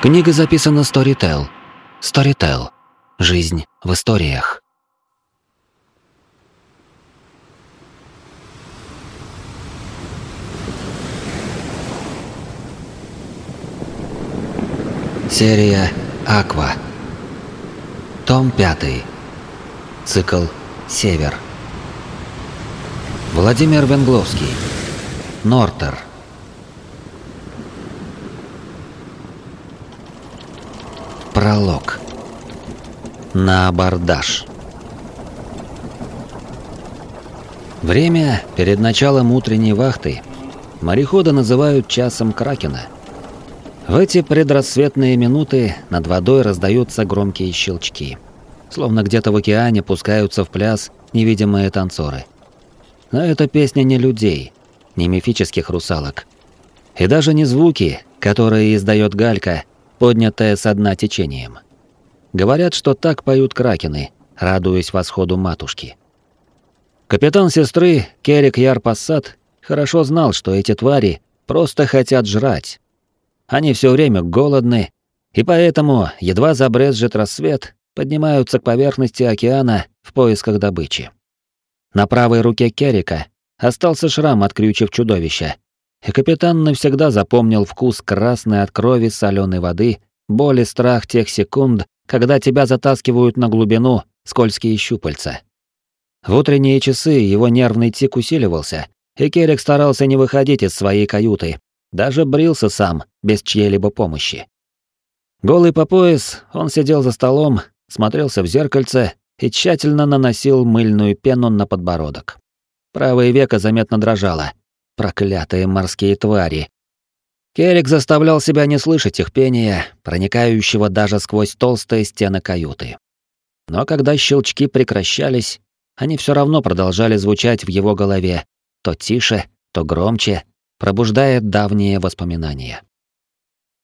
Книга записана Storytel. Storytel. Жизнь в историях. Серия Аква. Том 5. Цикл Север. Владимир Венгловский. Нортер. Пролог. На абордаж. Время перед началом утренней вахты морехода называют часом Кракена. В эти предрассветные минуты над водой раздаются громкие щелчки. Словно где-то в океане пускаются в пляс невидимые танцоры. Но это песня не людей, не мифических русалок. И даже не звуки, которые издает галька, поднятая со дна течением. Говорят, что так поют кракены, радуясь восходу матушки. Капитан сестры, Керик Ярпассат, хорошо знал, что эти твари просто хотят жрать. Они все время голодны, и поэтому, едва забрезжит рассвет, поднимаются к поверхности океана в поисках добычи. На правой руке Керика остался шрам от крючев чудовища, и капитан навсегда запомнил вкус красной от крови соленой воды, боль и страх тех секунд, когда тебя затаскивают на глубину скользкие щупальца. В утренние часы его нервный тик усиливался, и Керик старался не выходить из своей каюты, даже брился сам, без чьей-либо помощи. Голый по пояс, он сидел за столом, смотрелся в зеркальце и тщательно наносил мыльную пену на подбородок. Правое веко заметно дрожало, Проклятые морские твари. Керик заставлял себя не слышать их пения, проникающего даже сквозь толстые стены каюты. Но когда щелчки прекращались, они все равно продолжали звучать в его голове, то тише, то громче, пробуждая давние воспоминания.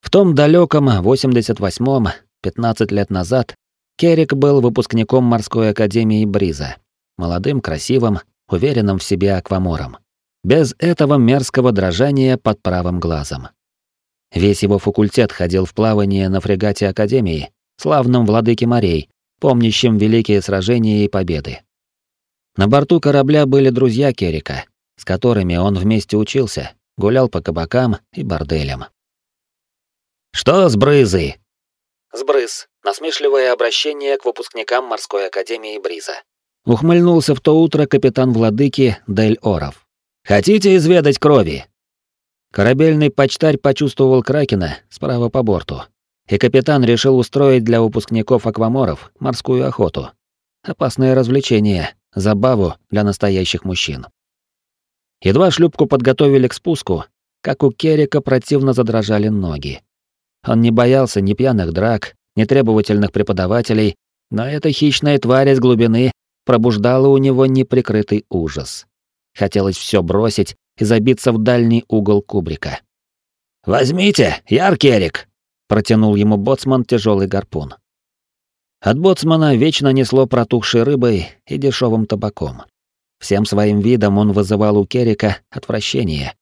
В том далеком 88-м, 15 лет назад, Керик был выпускником морской академии Бриза, молодым, красивым, уверенным в себе аквамором без этого мерзкого дрожания под правым глазом. Весь его факультет ходил в плавание на фрегате Академии, славном владыке морей, помнящем великие сражения и победы. На борту корабля были друзья Керика, с которыми он вместе учился, гулял по кабакам и борделям. «Что с брызы?» «Сбрыз. Насмешливое обращение к выпускникам морской академии Бриза». Ухмыльнулся в то утро капитан владыки Дель Оров. Хотите изведать крови?» Корабельный почтарь почувствовал Кракена справа по борту, и капитан решил устроить для выпускников акваморов морскую охоту. Опасное развлечение, забаву для настоящих мужчин. Едва шлюпку подготовили к спуску, как у Керика противно задрожали ноги. Он не боялся ни пьяных драк, ни требовательных преподавателей, но эта хищная тварь из глубины пробуждала у него неприкрытый ужас. Хотелось все бросить и забиться в дальний угол кубрика. «Возьмите, Яркерик!» — протянул ему боцман тяжелый гарпун. От боцмана вечно несло протухшей рыбой и дешевым табаком. Всем своим видом он вызывал у Керика отвращение.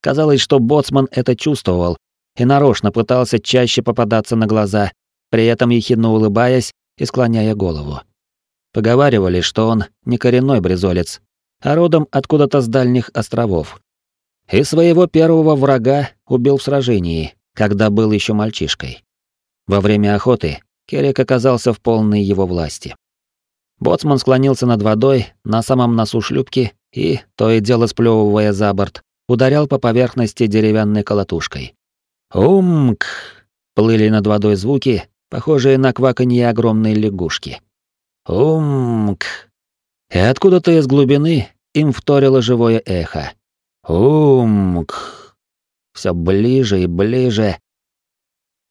Казалось, что боцман это чувствовал и нарочно пытался чаще попадаться на глаза, при этом ехидно улыбаясь и склоняя голову. Поговаривали, что он не коренной брезолец, а родом откуда-то с дальних островов. И своего первого врага убил в сражении, когда был еще мальчишкой. Во время охоты Керек оказался в полной его власти. Боцман склонился над водой на самом носу шлюпки и, то и дело сплёвывая за борт, ударял по поверхности деревянной колотушкой. «Умк!» — плыли над водой звуки, похожие на кваканье огромной лягушки. «Умк!» И откуда-то из глубины им вторило живое эхо. Умк. Все ближе и ближе.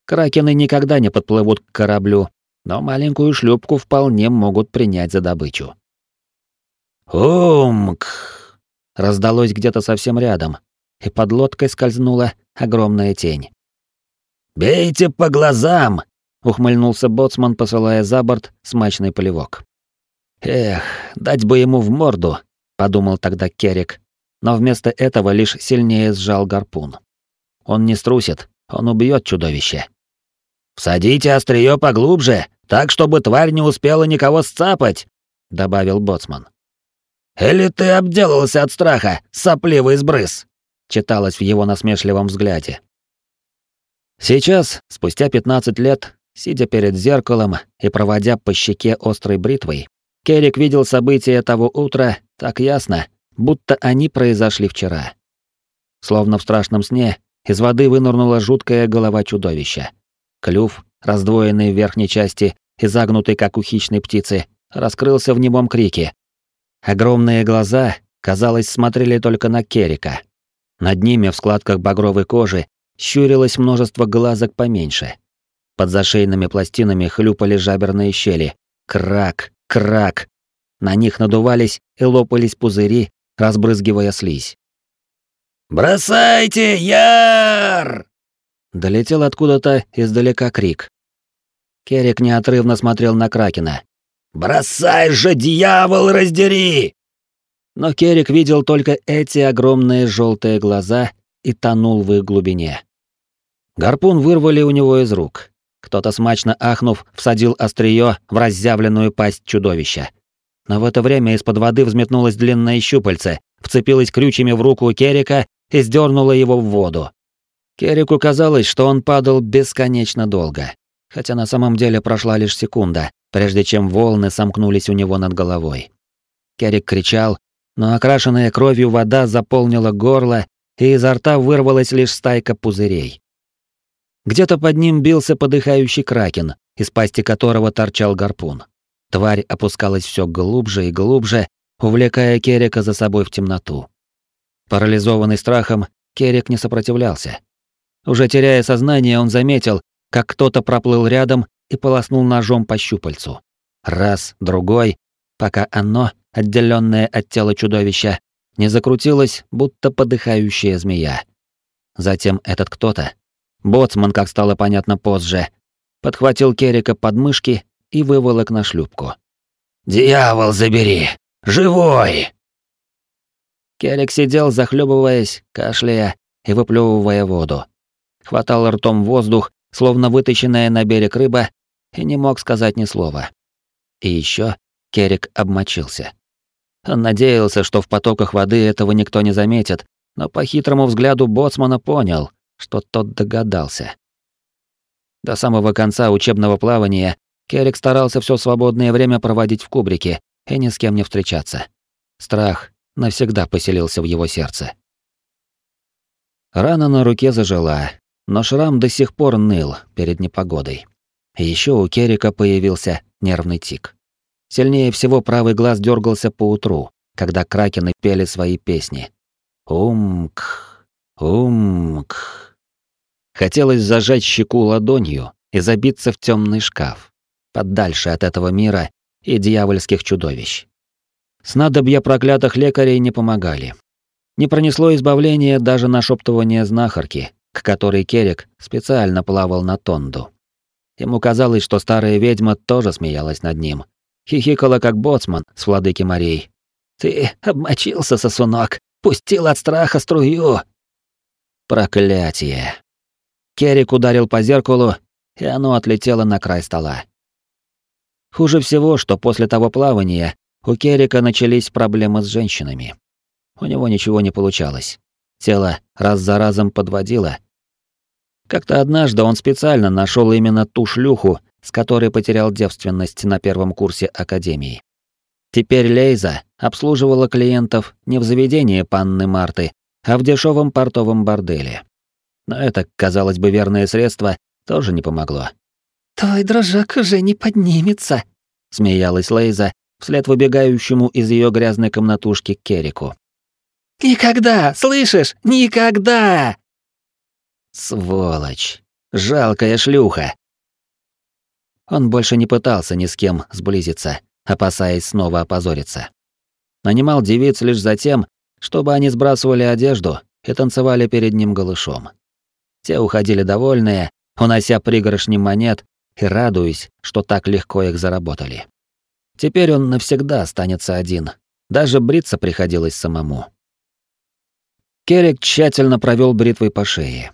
Кракены никогда не подплывут к кораблю, но маленькую шлюпку вполне могут принять за добычу. Умк. Раздалось где-то совсем рядом, и под лодкой скользнула огромная тень. «Бейте по глазам!» — ухмыльнулся боцман, посылая за борт смачный полевок. Эх, дать бы ему в морду, подумал тогда Керик, но вместо этого лишь сильнее сжал гарпун. Он не струсит, он убьет чудовище. «Всадите острие поглубже, так, чтобы тварь не успела никого сцапать», — добавил боцман. «Или ты обделался от страха, сопливый сбрыз?» — читалось в его насмешливом взгляде. Сейчас, спустя 15 лет, сидя перед зеркалом и проводя по щеке острой бритвой, Керрик видел события того утра так ясно, будто они произошли вчера. Словно в страшном сне, из воды вынырнула жуткая голова чудовища. Клюв, раздвоенный в верхней части и загнутый, как у хищной птицы, раскрылся в немом крике. Огромные глаза, казалось, смотрели только на Керрика. Над ними в складках багровой кожи щурилось множество глазок поменьше. Под зашейными пластинами хлюпали жаберные щели. Крак, крак. На них надувались и лопались пузыри, разбрызгивая слизь. «Бросайте, Яр!» Долетел откуда-то издалека крик. Керик неотрывно смотрел на Кракена. «Бросай же, дьявол, раздери!» Но Керик видел только эти огромные желтые глаза и тонул в их глубине. Гарпун вырвали у него из рук. Кто-то смачно ахнув, всадил острие в разъявленную пасть чудовища. Но в это время из-под воды взметнулось длинное щупальце, вцепилось крючьями в руку Керика и сдернуло его в воду. Керику казалось, что он падал бесконечно долго, хотя на самом деле прошла лишь секунда, прежде чем волны сомкнулись у него над головой. Керик кричал, но окрашенная кровью вода заполнила горло, и изо рта вырвалась лишь стайка пузырей. Где-то под ним бился подыхающий кракен, из пасти которого торчал гарпун. Тварь опускалась все глубже и глубже, увлекая Керика за собой в темноту. Парализованный страхом, Керик не сопротивлялся. Уже теряя сознание, он заметил, как кто-то проплыл рядом и полоснул ножом по щупальцу. Раз, другой, пока оно, отделенное от тела чудовища, не закрутилось, будто подыхающая змея. Затем этот кто-то, боцман, как стало понятно позже, подхватил Керика под мышки и выволок на шлюпку. «Дьявол, забери! Живой!» Керик сидел, захлебываясь, кашляя и выплевывая воду. Хватал ртом воздух, словно вытащенная на берег рыба, и не мог сказать ни слова. И еще Керик обмочился. Он надеялся, что в потоках воды этого никто не заметит, но по хитрому взгляду боцмана понял, что тот догадался. До самого конца учебного плавания Керик старался все свободное время проводить в кубрике и ни с кем не встречаться. Страх навсегда поселился в его сердце. Рана на руке зажила, но шрам до сих пор ныл перед непогодой. Еще у Керика появился нервный тик. Сильнее всего правый глаз дергался по утру, когда кракены пели свои песни. Умк, умк. Хотелось зажать щеку ладонью и забиться в темный шкаф, подальше от этого мира и дьявольских чудовищ. Снадобья проклятых лекарей не помогали. Не пронесло избавление даже на шептывание знахарки, к которой Керек специально плавал на тонду. Ему казалось, что старая ведьма тоже смеялась над ним, Хихикала, как боцман с владыки морей. «Ты обмочился, сосунок! Пустил от страха струю!» Проклятие! Керрик ударил по зеркалу, и оно отлетело на край стола. Хуже всего, что после того плавания у Керрика начались проблемы с женщинами. У него ничего не получалось. Тело раз за разом подводило. Как-то однажды он специально нашел именно ту шлюху, с которой потерял девственность на первом курсе академии. Теперь Лейза обслуживала клиентов не в заведении панны Марты, а в дешевом портовом борделе. Но это, казалось бы, верное средство тоже не помогло. «Твой дрожак уже не поднимется», — смеялась Лейза вслед выбегающему из ее грязной комнатушки Керрику. «Никогда, слышишь? Никогда!» Сволочь. Жалкая шлюха. Он больше не пытался ни с кем сблизиться, опасаясь снова опозориться. Нанимал девиц лишь за тем, чтобы они сбрасывали одежду и танцевали перед ним голышом. Те уходили довольные, унося пригоршни монет и радуясь, что так легко их заработали. Теперь он навсегда останется один. Даже бриться приходилось самому. Керрик тщательно провел бритвой по шее.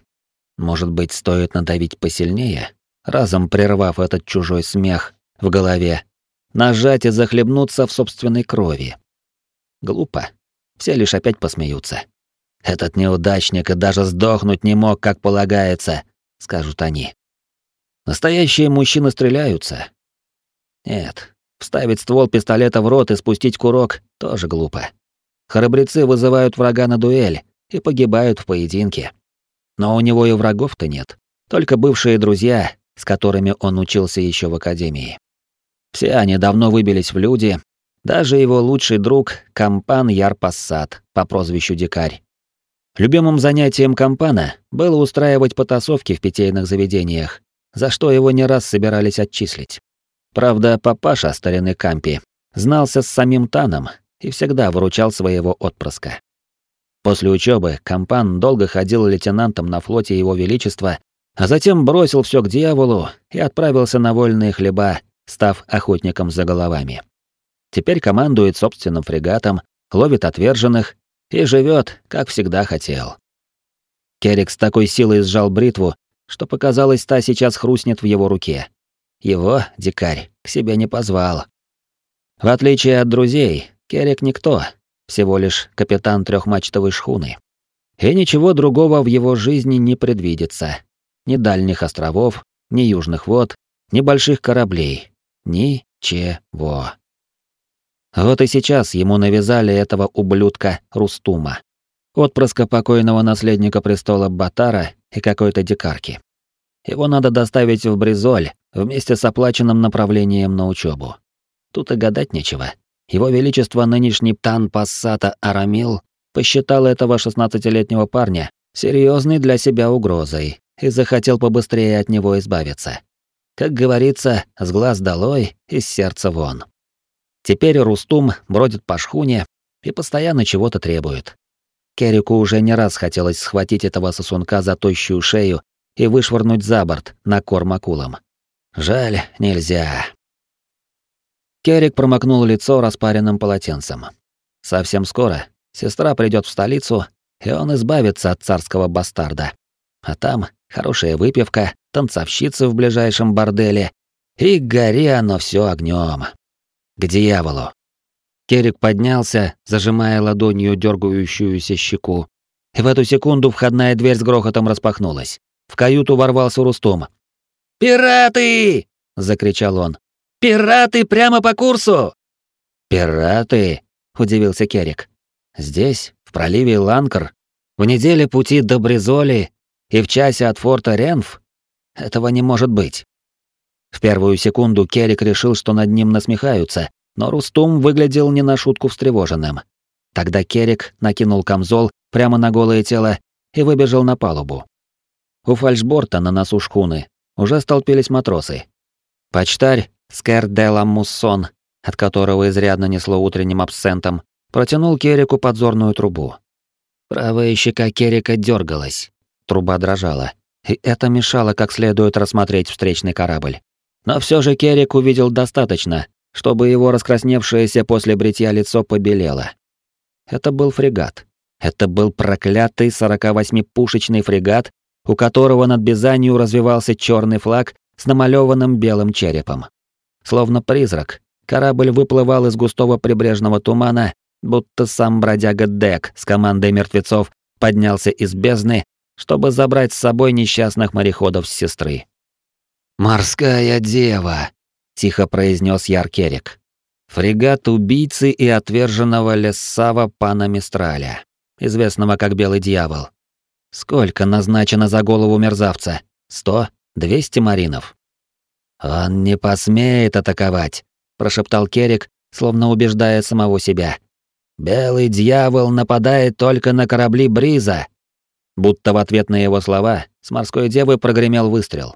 Может быть, стоит надавить посильнее? разом прервав этот чужой смех в голове, нажать и захлебнуться в собственной крови. Глупо. Все лишь опять посмеются. Этот неудачник и даже сдохнуть не мог, как полагается, скажут они. Настоящие мужчины стреляются. Нет, вставить ствол пистолета в рот и спустить курок тоже глупо. Храбрецы вызывают врага на дуэль и погибают в поединке. Но у него и врагов-то нет, только бывшие друзья, с которыми он учился еще в академии. Все они давно выбились в люди, даже его лучший друг Кампан Ярпассат по прозвищу Дикарь. Любимым занятием Кампана было устраивать потасовки в питейных заведениях, за что его не раз собирались отчислить. Правда, папаша старины Кампи знался с самим Таном и всегда выручал своего отпрыска. После учебы Кампан долго ходил лейтенантом на флоте Его Величества, а затем бросил все к дьяволу и отправился на вольные хлеба, став охотником за головами. Теперь командует собственным фрегатом, ловит отверженных и живет, как всегда хотел. Керик с такой силой сжал бритву, что показалось, та сейчас хрустнет в его руке. Его, дикарь, к себе не позвал. В отличие от друзей, Керик никто, всего лишь капитан трехмачтовой шхуны. И ничего другого в его жизни не предвидится. Ни дальних островов, ни южных вод, ни больших кораблей. Ничего. Вот и сейчас ему навязали этого ублюдка Рустума, отпрыска покойного наследника престола Батара и какой-то дикарки. Его надо доставить в Бризоль вместе с оплаченным направлением на учебу. Тут и гадать нечего. Его Величество нынешний Тан Пассата Арамил посчитал этого шестнадцатилетнего парня серьезной для себя угрозой и захотел побыстрее от него избавиться. Как говорится, с глаз долой, из сердца вон. Теперь Рустум бродит по шхуне и постоянно чего-то требует. Керику уже не раз хотелось схватить этого сосунка за тощую шею и вышвырнуть за борт на корм акулам. Жаль, нельзя. Керик промокнул лицо распаренным полотенцем. Совсем скоро сестра придет в столицу, и он избавится от царского бастарда. А там хорошая выпивка, танцовщицы в ближайшем борделе, и гори оно все огнем. К дьяволу. Керик поднялся, зажимая ладонью дергающуюся щеку. И в эту секунду входная дверь с грохотом распахнулась. В каюту ворвался Рустум. «Пираты!» — закричал он. «Пираты прямо по курсу!» «Пираты?» — удивился Керик. «Здесь, в проливе Ланкар, в неделе пути до Бризоли и в часе от форта Ренф? Этого не может быть. В первую секунду Керик решил, что над ним насмехаются, но Рустум выглядел не на шутку встревоженным. Тогда Керик накинул камзол прямо на голое тело и выбежал на палубу. У фальшборта на носу шхуны уже столпились матросы. Почтарь Скэр де Муссон, от которого изрядно несло утренним абсентом, протянул Керику подзорную трубу. Правая щека Керика дергалась, труба дрожала, и это мешало как следует рассмотреть встречный корабль. Но все же Керрик увидел достаточно, чтобы его раскрасневшееся после бритья лицо побелело. Это был фрегат. Это был проклятый 48-пушечный фрегат, у которого над Бизанью развивался черный флаг с намалеванным белым черепом. Словно призрак, корабль выплывал из густого прибрежного тумана, будто сам бродяга Дек с командой мертвецов поднялся из бездны, чтобы забрать с собой несчастных мореходов с сестры. «Морская дева», — тихо произнес Яркерик. «Фрегат убийцы и отверженного Лессава пана Мистраля, известного как Белый Дьявол. Сколько назначено за голову мерзавца? Сто? Двести маринов?» «Он не посмеет атаковать», — прошептал Керик, словно убеждая самого себя. «Белый дьявол нападает только на корабли Бриза». Будто в ответ на его слова с морской девы прогремел выстрел.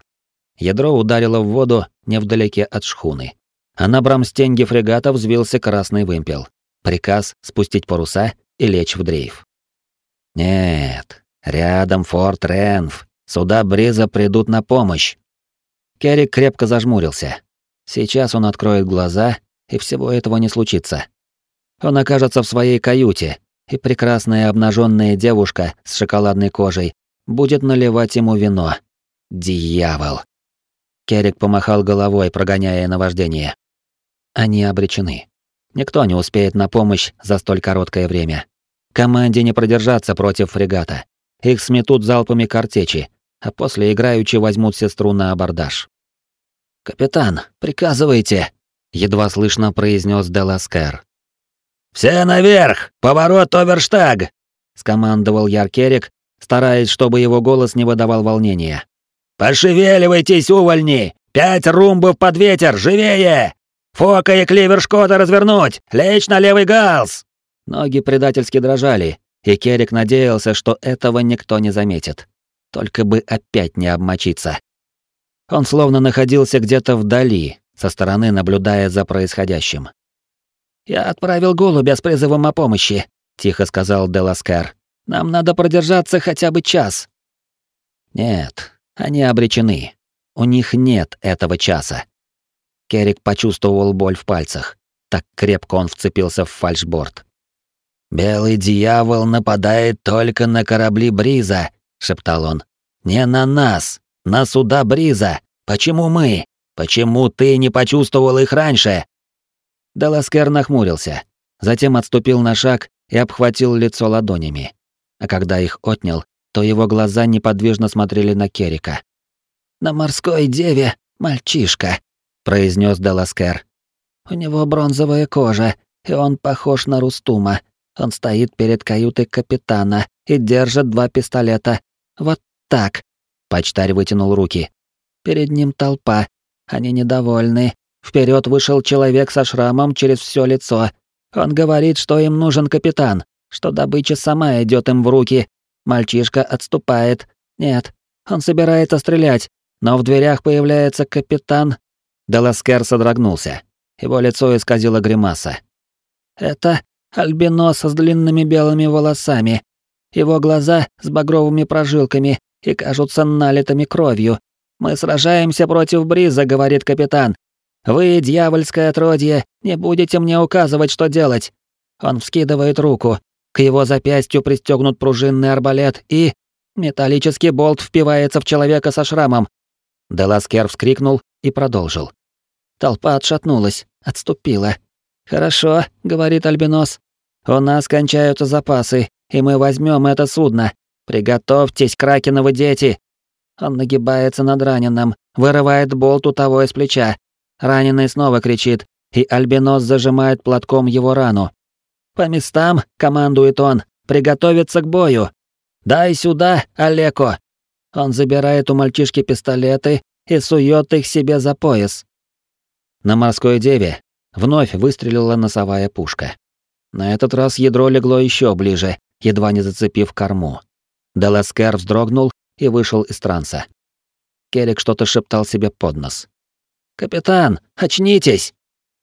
Ядро ударило в воду невдалеке от шхуны. А на брамстенге фрегата взвился красный вымпел. Приказ спустить паруса и лечь в дрейф. Нет, рядом форт Ренф. Сюда Бриза придут на помощь. Керрик крепко зажмурился. Сейчас он откроет глаза, и всего этого не случится. Он окажется в своей каюте, и прекрасная обнаженная девушка с шоколадной кожей будет наливать ему вино. Дьявол. Керик помахал головой, прогоняя наваждение. Они обречены. Никто не успеет на помощь за столь короткое время. Команде не продержаться против фрегата. Их сметут залпами картечи, а после играючи возьмут сестру на абордаж. «Капитан, приказывайте!» — едва слышно произнес Деласкер. «Все наверх! Поворот Оверштаг!» — скомандовал Яркерик, стараясь, чтобы его голос не выдавал волнения. «Пошевеливайтесь, увольни! Пять румбов под ветер, живее! Фока и кливер Шкода развернуть! Лечь на левый галс!» Ноги предательски дрожали, и Керик надеялся, что этого никто не заметит. Только бы опять не обмочиться. Он словно находился где-то вдали, со стороны наблюдая за происходящим. «Я отправил голубя с призывом о помощи», — тихо сказал Деласкар. «Нам надо продержаться хотя бы час». «Нет, они обречены. У них нет этого часа. Керик почувствовал боль в пальцах. Так крепко он вцепился в фальшборд. «Белый дьявол нападает только на корабли Бриза», — шептал он. «Не на нас, на суда Бриза. Почему мы? Почему ты не почувствовал их раньше?» Даласкер нахмурился, затем отступил на шаг и обхватил лицо ладонями. А когда их отнял, то его глаза неподвижно смотрели на Керика. «На морской деве мальчишка», — произнес Деласкер. «У него бронзовая кожа, и он похож на Рустума. Он стоит перед каютой капитана и держит два пистолета. Вот так». Почтарь вытянул руки. Перед ним толпа. Они недовольны. Вперед вышел человек со шрамом через все лицо. Он говорит, что им нужен капитан, что добыча сама идет им в руки, Мальчишка отступает. Нет, он собирается стрелять, но в дверях появляется капитан. Деласкер содрогнулся. Его лицо исказило гримаса. Это альбинос с длинными белыми волосами. Его глаза с багровыми прожилками и кажутся налитыми кровью. Мы сражаемся против Бриза, говорит капитан. Вы, дьявольское отродье, не будете мне указывать, что делать. Он вскидывает руку. К его запястью пристегнут пружинный арбалет и... Металлический болт впивается в человека со шрамом. Деласкер вскрикнул и продолжил. Толпа отшатнулась, отступила. «Хорошо», — говорит Альбинос. «У нас кончаются запасы, и мы возьмем это судно. Приготовьтесь, кракеновы дети!» Он нагибается над раненым, вырывает болт у того из плеча. Раненый снова кричит, и Альбинос зажимает платком его рану. «По местам», — командует он, — «приготовиться к бою. Дай сюда, Олеко». Он забирает у мальчишки пистолеты и сует их себе за пояс. На морской деве вновь выстрелила носовая пушка. На этот раз ядро легло еще ближе, едва не зацепив корму. Деласкер вздрогнул и вышел из транса. Керик что-то шептал себе под нос. «Капитан, очнитесь!»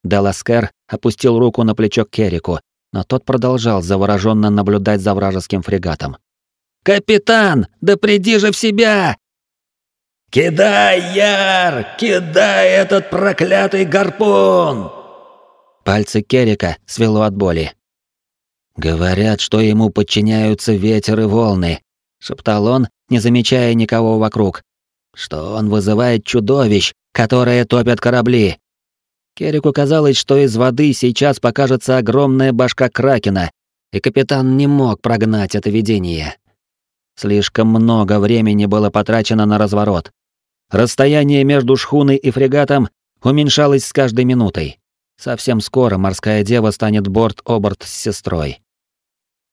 Деласкер опустил руку на плечо Керику но тот продолжал завороженно наблюдать за вражеским фрегатом. «Капитан, да приди же в себя!» «Кидай, Яр! Кидай этот проклятый гарпун!» Пальцы Керика свело от боли. «Говорят, что ему подчиняются ветер и волны», — шептал он, не замечая никого вокруг. «Что он вызывает чудовищ, которые топят корабли. Керику казалось, что из воды сейчас покажется огромная башка Кракена, и капитан не мог прогнать это видение. Слишком много времени было потрачено на разворот. Расстояние между шхуной и фрегатом уменьшалось с каждой минутой. Совсем скоро морская дева станет борт-оборт с сестрой.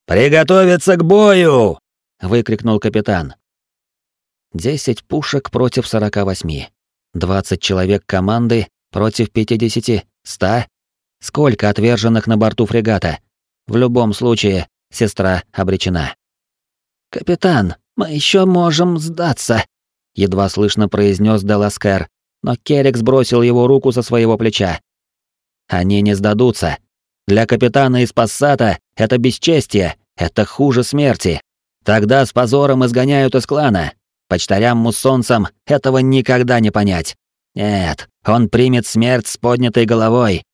«Приготовиться к бою!» — выкрикнул капитан. Десять пушек против сорока восьми. Двадцать человек команды Против 50, 100? Сколько отверженных на борту фрегата? В любом случае, сестра обречена. «Капитан, мы еще можем сдаться», — едва слышно произнес Деласкер, но Керек сбросил его руку со своего плеча. «Они не сдадутся. Для капитана из Пассата это бесчестие, это хуже смерти. Тогда с позором изгоняют из клана. Почтарям муссонцам этого никогда не понять. Нет, он примет смерть с поднятой головой.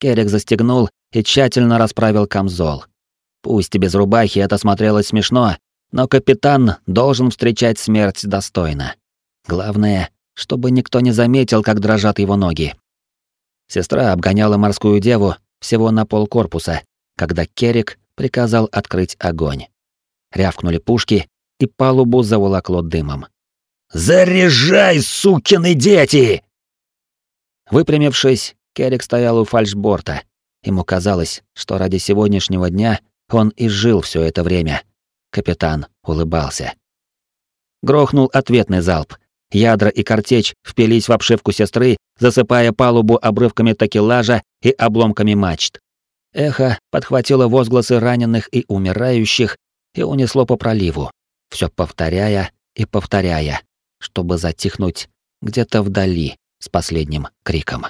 Керек застегнул и тщательно расправил камзол. Пусть и без рубахи это смотрелось смешно, но капитан должен встречать смерть достойно. Главное чтобы никто не заметил, как дрожат его ноги. Сестра обгоняла морскую деву всего на пол корпуса, когда Керик приказал открыть огонь. Рявкнули пушки, и палубу заволокло дымом. «Заряжай, сукины дети!» Выпрямившись, Керик стоял у фальшборта. Ему казалось, что ради сегодняшнего дня он и жил все это время. Капитан улыбался. Грохнул ответный залп. Ядра и картечь впились в обшивку сестры, засыпая палубу обрывками такелажа и обломками мачт. Эхо подхватило возгласы раненых и умирающих и унесло по проливу, все повторяя и повторяя, чтобы затихнуть где-то вдали с последним криком.